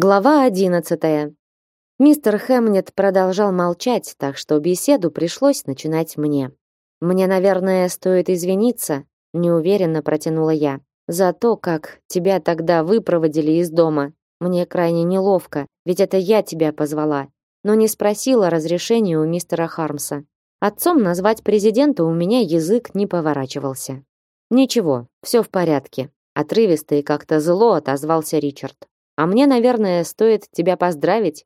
Глава одиннадцатая. Мистер Хэмнет продолжал молчать, так что беседу пришлось начинать мне. Мне, наверное, стоит извиниться, неуверенно протянула я, за то, как тебя тогда выпроводили из дома. Мне крайне неловко, ведь это я тебя позвала, но не спросила разрешения у мистера Хармса. Отцом назвать президента у меня язык не поворачивался. Ничего, все в порядке, отрывисто и как-то зло отозвался Ричард. А мне, наверное, стоит тебя поздравить.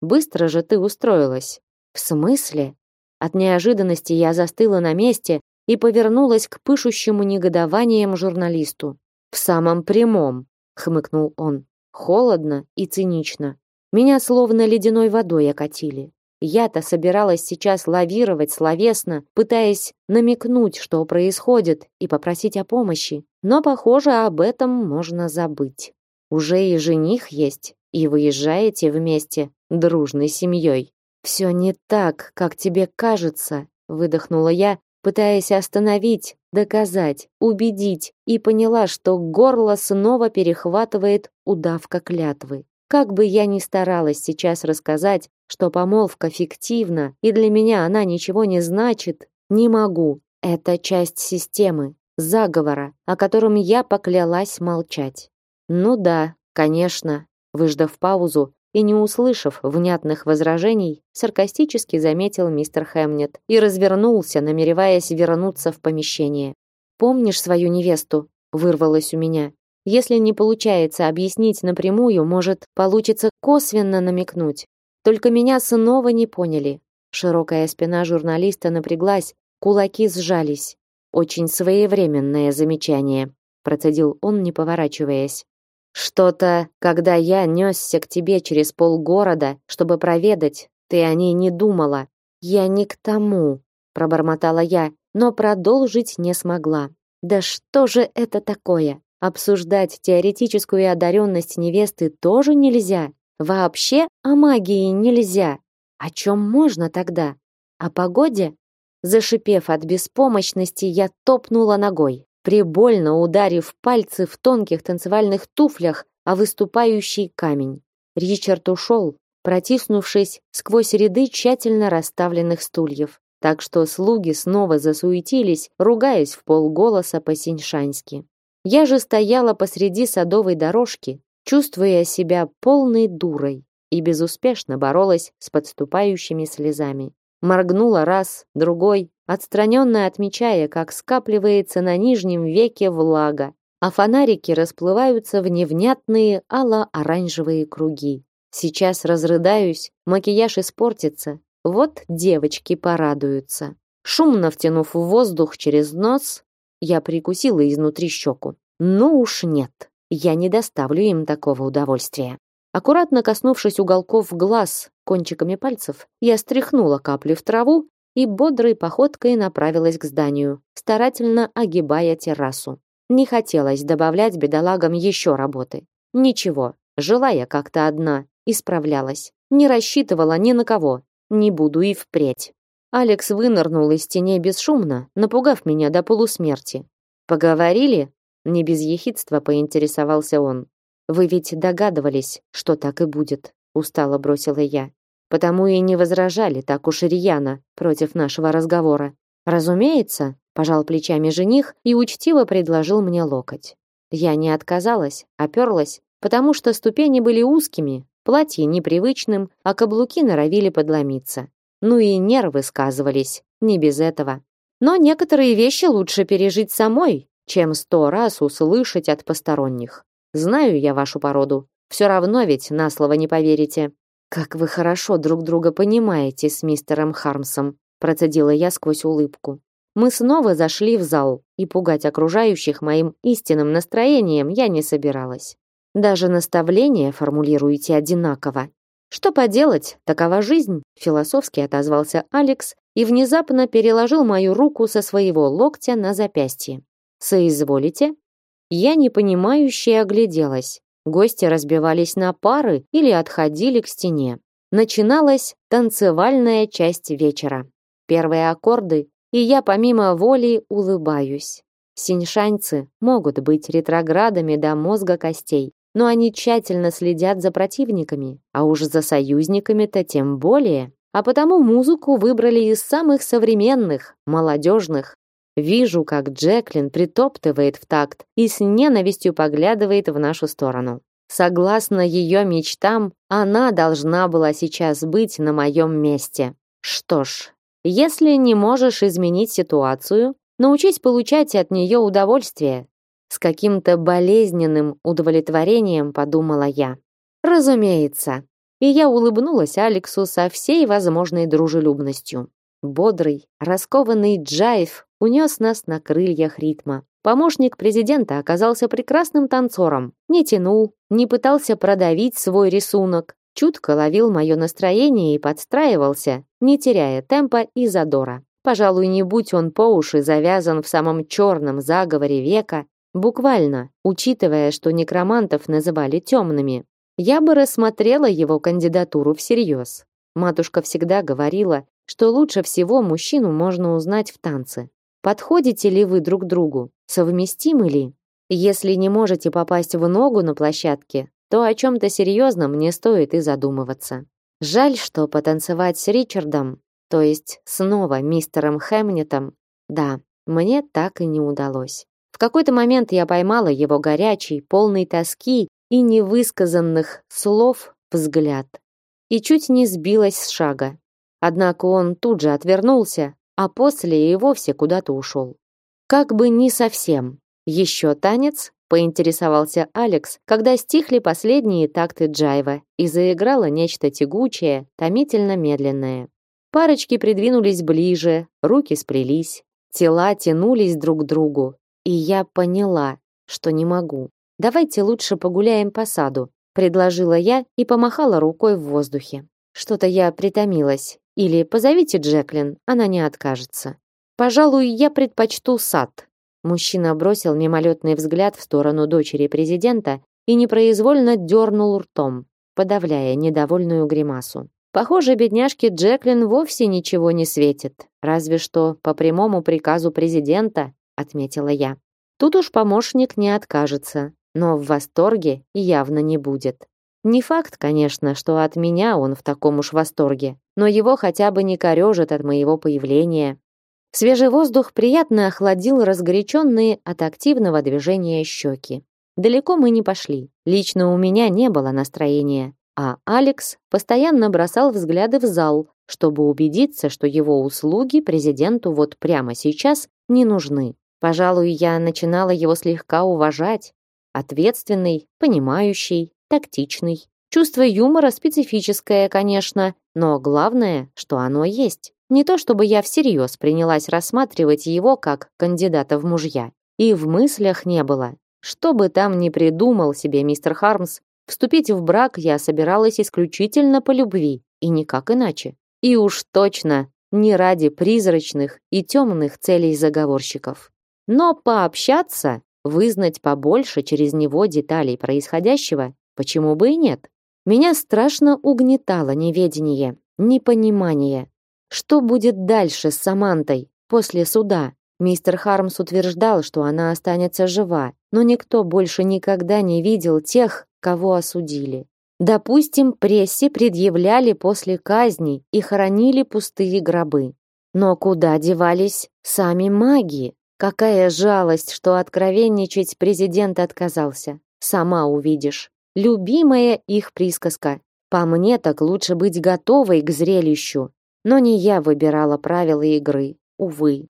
Быстро же ты устроилась. В смысле? От неожиданности я застыла на месте и повернулась к пышущему негодованием журналисту. В самом прямом, хмыкнул он. Холодно и цинично. Меня словно ледяной водой окатили. Я-то собиралась сейчас лавировать словесно, пытаясь намекнуть, что происходит, и попросить о помощи. Но, похоже, об этом можно забыть. Уже и жених есть, и выезжаете вместе, дружной семьей. Все не так, как тебе кажется, выдохнула я, пытаясь остановить, доказать, убедить, и поняла, что горло снова перехватывает удавка клятвы. Как бы я ни старалась сейчас рассказать, что помолвка фиктивна и для меня она ничего не значит, не могу. Это часть системы, заговора, о котором я поклялась молчать. Ну да, конечно, выждав паузу и не услышав внятных возражений, саркастически заметил мистер Хэмнет и развернулся, намереваясь вернуться в помещение. Помнишь свою невесту? вырвалось у меня. Если не получается объяснить напрямую, может, получится косвенно намекнуть. Только меня снова не поняли. Широкая спина журналиста напряглась, кулаки сжались. Очень своевременное замечание, процедил он, не поворачиваясь. Что-то, когда я нёсся к тебе через полгорода, чтобы проведать, ты о ней не думала. Я не к тому, пробормотала я, но продолжить не смогла. Да что же это такое? Обсуждать теоретическую одаренность невесты тоже нельзя. Вообще о магии нельзя. О чем можно тогда? О погоде? Зашипев от беспомощности, я топнула ногой прибольно ударив пальцы в тонких танцевальных туфлях о выступающий камень. Ричард ушел, протиснувшись сквозь ряды тщательно расставленных стульев, так что слуги снова засуетились, ругаясь в полголоса по-синьшански. Я же стояла посреди садовой дорожки, чувствуя себя полной дурой и безуспешно боролась с подступающими слезами. Моргнула раз, другой, отстраненно отмечая, как скапливается на нижнем веке влага, а фонарики расплываются в невнятные ало-оранжевые круги. Сейчас разрыдаюсь, макияж испортится. Вот девочки порадуются. Шумно втянув воздух через нос, я прикусила изнутри щеку. Ну уж нет, я не доставлю им такого удовольствия. Аккуратно коснувшись уголков глаз кончиками пальцев, я стряхнула капли в траву и бодрой походкой направилась к зданию, старательно огибая террасу. Не хотелось добавлять бедолагам еще работы. Ничего, жила я как-то одна и справлялась. Не рассчитывала ни на кого, не буду и впредь. Алекс вынырнул из теней бесшумно, напугав меня до полусмерти. «Поговорили?» Не без ехидства поинтересовался он. «Вы ведь догадывались, что так и будет», устало бросила я потому и не возражали так уж рьяно против нашего разговора. Разумеется, пожал плечами жених и учтиво предложил мне локоть. Я не отказалась, оперлась, потому что ступени были узкими, платье непривычным, а каблуки норовили подломиться. Ну и нервы сказывались, не без этого. Но некоторые вещи лучше пережить самой, чем сто раз услышать от посторонних. Знаю я вашу породу, все равно ведь на слово не поверите. Как вы хорошо друг друга понимаете с мистером Хармсом, процедила я сквозь улыбку. Мы снова зашли в зал, и пугать окружающих моим истинным настроением я не собиралась. Даже наставления формулируете одинаково. Что поделать, такова жизнь, философски отозвался Алекс и внезапно переложил мою руку со своего локтя на запястье. Соизволите? Я непонимающе огляделась. Гости разбивались на пары или отходили к стене. Начиналась танцевальная часть вечера. Первые аккорды, и я помимо воли улыбаюсь. Синьшаньцы могут быть ретроградами до мозга костей, но они тщательно следят за противниками, а уж за союзниками-то тем более. А потому музыку выбрали из самых современных, молодежных. Вижу, как Джеклин притоптывает в такт и с ненавистью поглядывает в нашу сторону. Согласно ее мечтам, она должна была сейчас быть на моем месте. Что ж, если не можешь изменить ситуацию, научись получать от нее удовольствие. С каким-то болезненным удовлетворением подумала я. Разумеется. И я улыбнулась Алексу со всей возможной дружелюбностью. Бодрый, раскованный джайв унес нас на крыльях ритма. Помощник президента оказался прекрасным танцором. Не тянул, не пытался продавить свой рисунок, чутко ловил мое настроение и подстраивался, не теряя темпа и задора. Пожалуй, не будь он по уши завязан в самом черном заговоре века, буквально, учитывая, что некромантов называли темными, я бы рассмотрела его кандидатуру всерьез. Матушка всегда говорила, что лучше всего мужчину можно узнать в танце. Подходите ли вы друг другу? Совместимы ли? Если не можете попасть в ногу на площадке, то о чем-то серьезном не стоит и задумываться. Жаль, что потанцевать с Ричардом, то есть снова мистером Хэмнетом, да, мне так и не удалось. В какой-то момент я поймала его горячий, полный тоски и невысказанных слов взгляд и чуть не сбилась с шага. Однако он тут же отвернулся, а после и вовсе куда-то ушел. Как бы не совсем. Еще танец? поинтересовался Алекс, когда стихли последние такты джайва и заиграло нечто тягучее, томительно медленное. Парочки придвинулись ближе, руки сплелись, тела тянулись друг к другу, и я поняла, что не могу. Давайте лучше погуляем по саду, предложила я и помахала рукой в воздухе. Что-то я притомилась. Или позовите Джеклин, она не откажется. Пожалуй, я предпочту сад. Мужчина бросил мимолетный взгляд в сторону дочери президента и непроизвольно дернул ртом, подавляя недовольную гримасу. Похоже, бедняжке Джеклин вовсе ничего не светит, разве что по прямому приказу президента, отметила я. Тут уж помощник не откажется, но в восторге явно не будет. Не факт, конечно, что от меня он в таком уж восторге, но его хотя бы не корежит от моего появления. Свежий воздух приятно охладил разгоряченные от активного движения щеки. Далеко мы не пошли. Лично у меня не было настроения, а Алекс постоянно бросал взгляды в зал, чтобы убедиться, что его услуги президенту вот прямо сейчас не нужны. Пожалуй, я начинала его слегка уважать. Ответственный, понимающий, тактичный. Чувство юмора специфическое, конечно, но главное, что оно есть. Не то чтобы я всерьез принялась рассматривать его как кандидата в мужья. И в мыслях не было. Что бы там ни придумал себе мистер Хармс, вступить в брак я собиралась исключительно по любви, и никак иначе. И уж точно не ради призрачных и темных целей заговорщиков. Но пообщаться, вызнать побольше через него деталей происходящего Почему бы и нет? Меня страшно угнетало неведение, непонимание. Что будет дальше с Самантой после суда? Мистер Хармс утверждал, что она останется жива, но никто больше никогда не видел тех, кого осудили. Допустим, прессе предъявляли после казни и хоронили пустые гробы. Но куда девались сами маги? Какая жалость, что откровенничать президент отказался. Сама увидишь. Любимая их присказка. По мне так лучше быть готовой к зрелищу. Но не я выбирала правила игры, увы.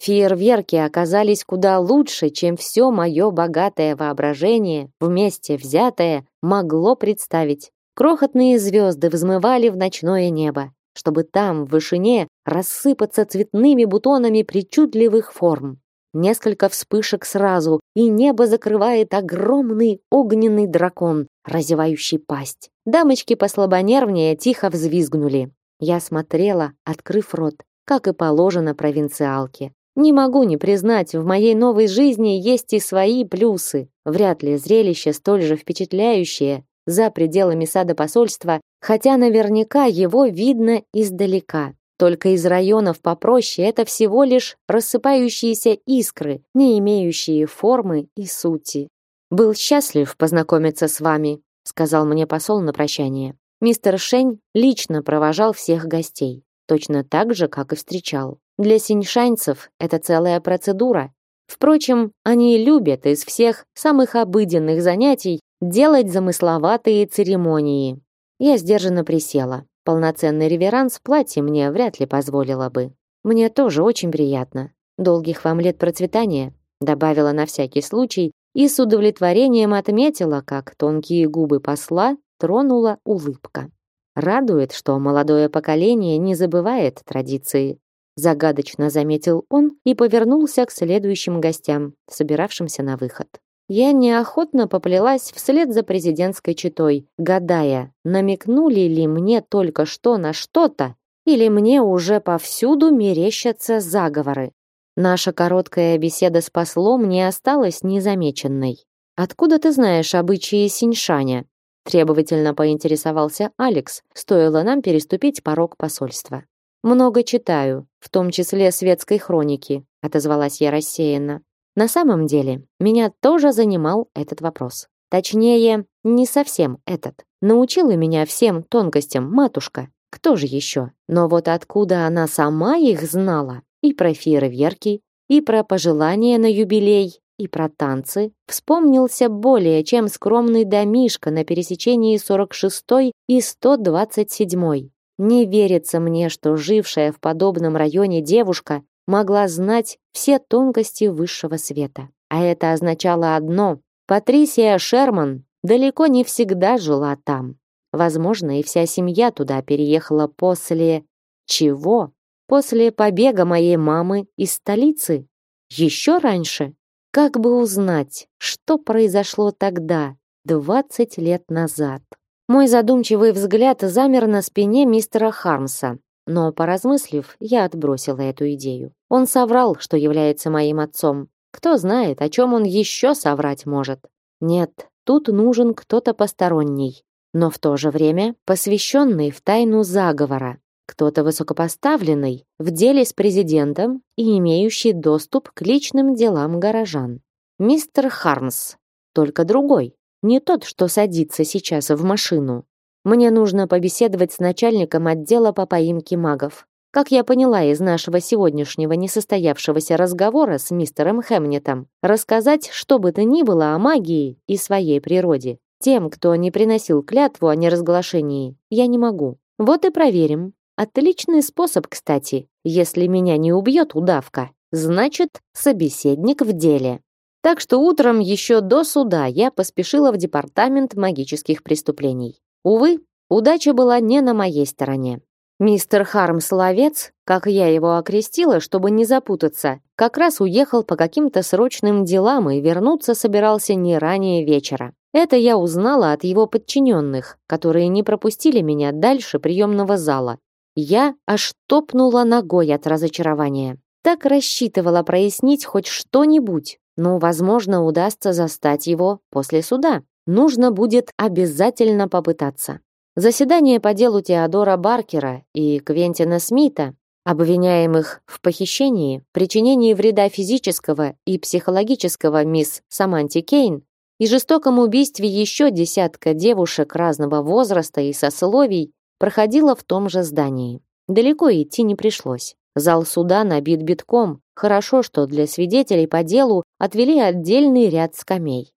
Фейерверки оказались куда лучше, чем все мое богатое воображение, вместе взятое, могло представить. Крохотные звезды взмывали в ночное небо, чтобы там, в вышине, рассыпаться цветными бутонами причудливых форм. Несколько вспышек сразу, и небо закрывает огромный огненный дракон, разевающий пасть. Дамочки послабонервнее тихо взвизгнули. Я смотрела, открыв рот, как и положено провинциалке. Не могу не признать, в моей новой жизни есть и свои плюсы. Вряд ли зрелище столь же впечатляющее за пределами сада посольства, хотя наверняка его видно издалека. Только из районов попроще это всего лишь рассыпающиеся искры, не имеющие формы и сути. Был счастлив познакомиться с вами, сказал мне посол на прощание. Мистер Шень лично провожал всех гостей, точно так же, как и встречал. Для синьшаньцев это целая процедура. Впрочем, они любят из всех самых обыденных занятий делать замысловатые церемонии. Я сдержанно присела. Полноценный реверанс платье мне вряд ли позволило бы. Мне тоже очень приятно. Долгих вам лет процветания, добавила на всякий случай и с удовлетворением отметила, как тонкие губы посла тронула улыбка. Радует, что молодое поколение не забывает традиции. Загадочно заметил он и повернулся к следующим гостям, собиравшимся на выход. Я неохотно поплелась вслед за президентской четой, гадая, намекнули ли мне только что на что-то, или мне уже повсюду мерещатся заговоры. Наша короткая беседа с послом не осталась незамеченной. «Откуда ты знаешь обычаи Синьшаня?» Требовательно поинтересовался Алекс, стоило нам переступить порог посольства. «Много читаю, в том числе светской хроники», отозвалась я рассеянно. На самом деле, меня тоже занимал этот вопрос. Точнее, не совсем этот. Научила меня всем тонкостям матушка. Кто же еще? Но вот откуда она сама их знала? И про фейерверки, и про пожелания на юбилей, и про танцы, вспомнился более чем скромный домишко на пересечении 46 и 127. Не верится мне, что жившая в подобном районе девушка могла знать все тонкости высшего света. А это означало одно: Патрисия Шерман далеко не всегда жила там. Возможно, и вся семья туда переехала после чего? После побега моей мамы из столицы? Еще раньше? Как бы узнать, что произошло тогда, 20 лет назад? Мой задумчивый взгляд замер на спине мистера Хармса, но, поразмыслив, я отбросила эту идею. Он соврал, что является моим отцом. Кто знает, о чем он еще соврать может. Нет, тут нужен кто-то посторонний, но в то же время посвященный в тайну заговора. Кто-то высокопоставленный в деле с президентом и имеющий доступ к личным делам горожан. Мистер Хармс, только другой, не тот, что садится сейчас в машину, мне нужно побеседовать с начальником отдела по поимке магов. Как я поняла из нашего сегодняшнего несостоявшегося разговора с мистером Хемнетом, рассказать что бы то ни было о магии и своей природе тем, кто не приносил клятву о неразглашении, я не могу. Вот и проверим. Отличный способ, кстати. Если меня не убьет удавка, значит, собеседник в деле. Так что утром еще до суда я поспешила в департамент магических преступлений. Увы, удача была не на моей стороне. Мистер Хармс-ловец, как я его окрестила, чтобы не запутаться, как раз уехал по каким-то срочным делам и вернуться собирался не ранее вечера. Это я узнала от его подчиненных, которые не пропустили меня дальше приемного зала. Я аж топнула ногой от разочарования. Так рассчитывала прояснить хоть что-нибудь, но, возможно, удастся застать его после суда. Нужно будет обязательно попытаться. Заседание по делу Теодора Баркера и Квентина Смита, обвиняемых в похищении, причинении вреда физического и психологического мисс Саманти Кейн и жестоком убийстве еще десятка девушек разного возраста и сословий, проходило в том же здании. Далеко идти не пришлось. Зал суда набит битком. Хорошо, что для свидетелей по делу отвели отдельный ряд скамей.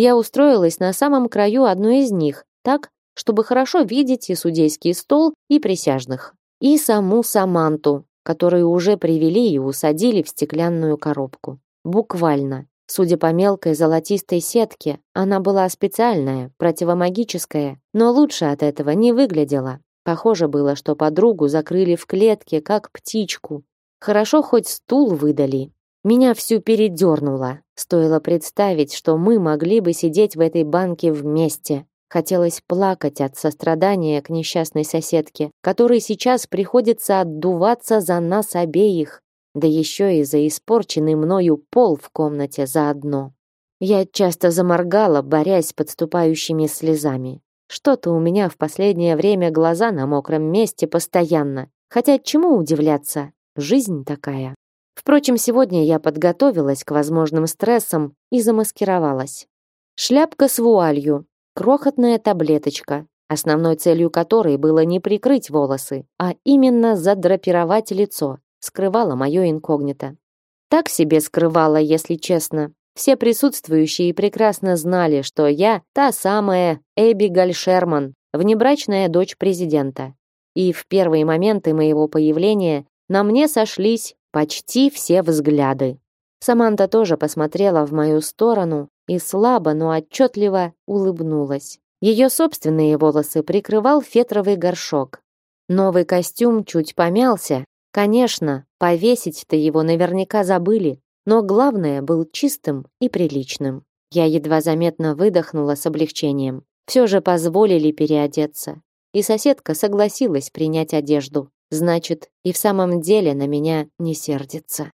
Я устроилась на самом краю одной из них, так, чтобы хорошо видеть и судейский стол, и присяжных, и саму Саманту, которую уже привели и усадили в стеклянную коробку. Буквально. Судя по мелкой золотистой сетке, она была специальная, противомагическая, но лучше от этого не выглядела. Похоже было, что подругу закрыли в клетке, как птичку. Хорошо хоть стул выдали. Меня всю передернуло. Стоило представить, что мы могли бы сидеть в этой банке вместе. Хотелось плакать от сострадания к несчастной соседке, которой сейчас приходится отдуваться за нас обеих, да еще и за испорченный мною пол в комнате заодно. Я часто заморгала, борясь с подступающими слезами. Что-то у меня в последнее время глаза на мокром месте постоянно. Хотя чему удивляться? Жизнь такая. Впрочем, сегодня я подготовилась к возможным стрессам и замаскировалась. Шляпка с вуалью, крохотная таблеточка, основной целью которой было не прикрыть волосы, а именно задрапировать лицо, скрывала мое инкогнито. Так себе скрывала, если честно. Все присутствующие прекрасно знали, что я та самая Эбигаль Шерман, внебрачная дочь президента. И в первые моменты моего появления на мне сошлись почти все взгляды. Саманта тоже посмотрела в мою сторону и слабо, но отчетливо улыбнулась. Ее собственные волосы прикрывал фетровый горшок. Новый костюм чуть помялся. Конечно, повесить-то его наверняка забыли, но главное был чистым и приличным. Я едва заметно выдохнула с облегчением. Все же позволили переодеться. И соседка согласилась принять одежду. Значит, и в самом деле на меня не сердится.